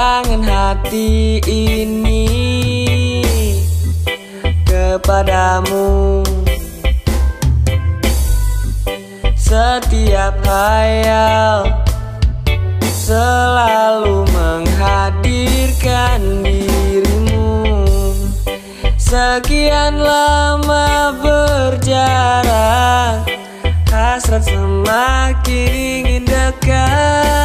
hati ini kepadamu. Setiap hayal selalu menghadirkan dirimu. Sekian lama berjarak Hasrat semakin ingin dekat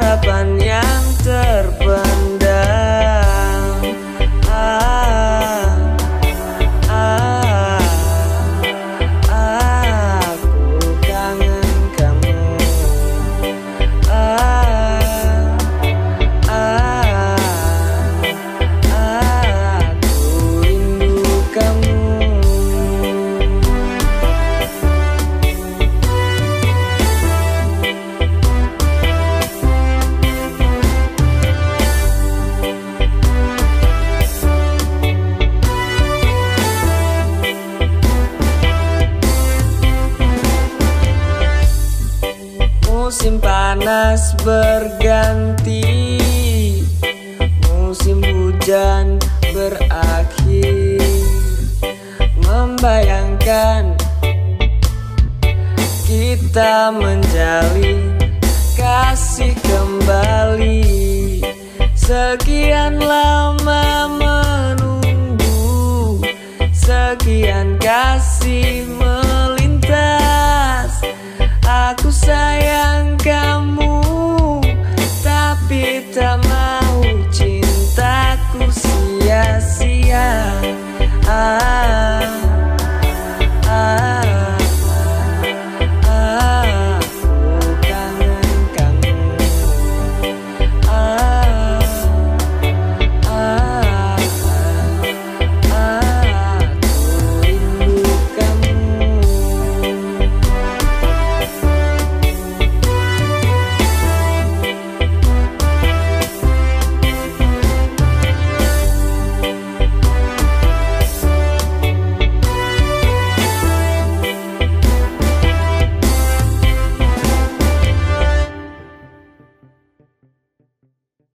caravan Musim panas berganti Musim hujan berakhir. Membayangkan Kita menjalin kasih kembali. Sekian lama menunggu Sekian kasih melintas. Aku sayang